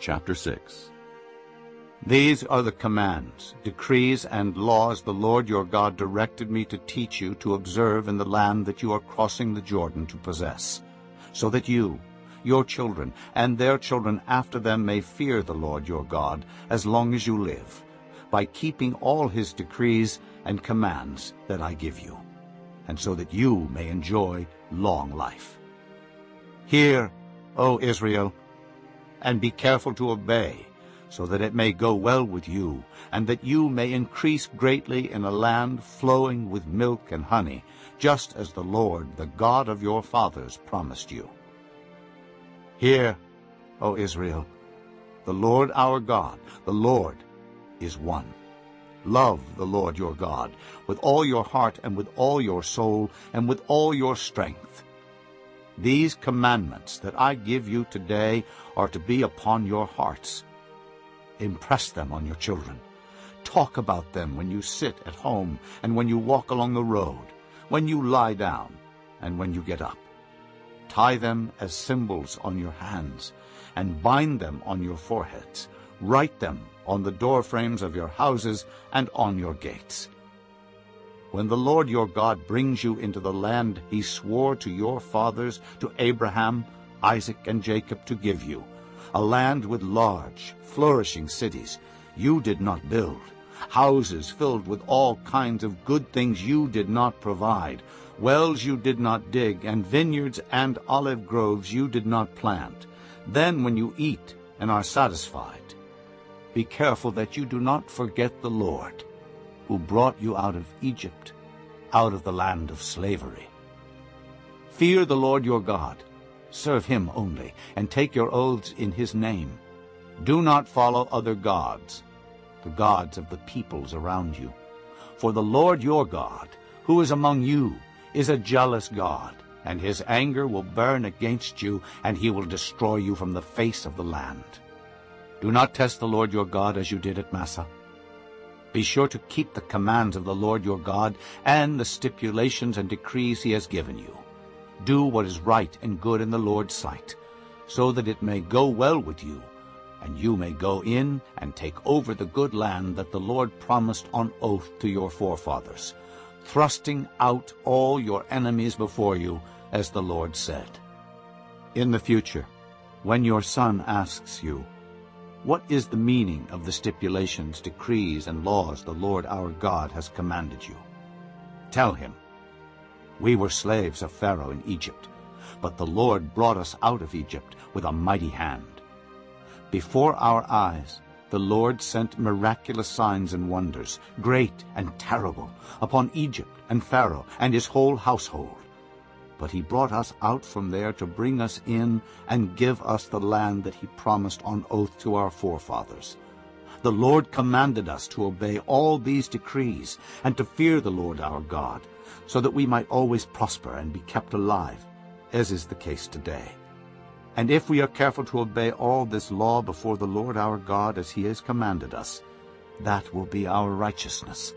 Chapter 6 These are the commands, decrees, and laws the Lord your God directed me to teach you to observe in the land that you are crossing the Jordan to possess, so that you, your children, and their children after them may fear the Lord your God as long as you live, by keeping all his decrees and commands that I give you, and so that you may enjoy long life. Hear, O Israel, and be careful to obey, so that it may go well with you, and that you may increase greatly in a land flowing with milk and honey, just as the Lord, the God of your fathers, promised you. Hear, O Israel, the Lord our God, the Lord is one. Love the Lord your God with all your heart and with all your soul and with all your strength. These commandments that I give you today are to be upon your hearts. Impress them on your children. Talk about them when you sit at home and when you walk along the road, when you lie down and when you get up. Tie them as symbols on your hands and bind them on your foreheads. Write them on the doorframes of your houses and on your gates. When the Lord your God brings you into the land he swore to your fathers, to Abraham, Isaac, and Jacob to give you, a land with large, flourishing cities you did not build, houses filled with all kinds of good things you did not provide, wells you did not dig, and vineyards and olive groves you did not plant. Then when you eat and are satisfied, be careful that you do not forget the Lord, who brought you out of Egypt, out of the land of slavery. Fear the Lord your God, serve him only, and take your oaths in his name. Do not follow other gods, the gods of the peoples around you. For the Lord your God, who is among you, is a jealous God, and his anger will burn against you, and he will destroy you from the face of the land. Do not test the Lord your God as you did at Massah. Be sure to keep the commands of the Lord your God and the stipulations and decrees he has given you. Do what is right and good in the Lord's sight, so that it may go well with you, and you may go in and take over the good land that the Lord promised on oath to your forefathers, thrusting out all your enemies before you, as the Lord said. In the future, when your son asks you, what is the meaning of the stipulations, decrees, and laws the Lord our God has commanded you? Tell him, We were slaves of Pharaoh in Egypt, but the Lord brought us out of Egypt with a mighty hand. Before our eyes the Lord sent miraculous signs and wonders, great and terrible, upon Egypt and Pharaoh and his whole household. But he brought us out from there to bring us in and give us the land that he promised on oath to our forefathers. The Lord commanded us to obey all these decrees and to fear the Lord our God, so that we might always prosper and be kept alive, as is the case today. And if we are careful to obey all this law before the Lord our God as he has commanded us, that will be our righteousness.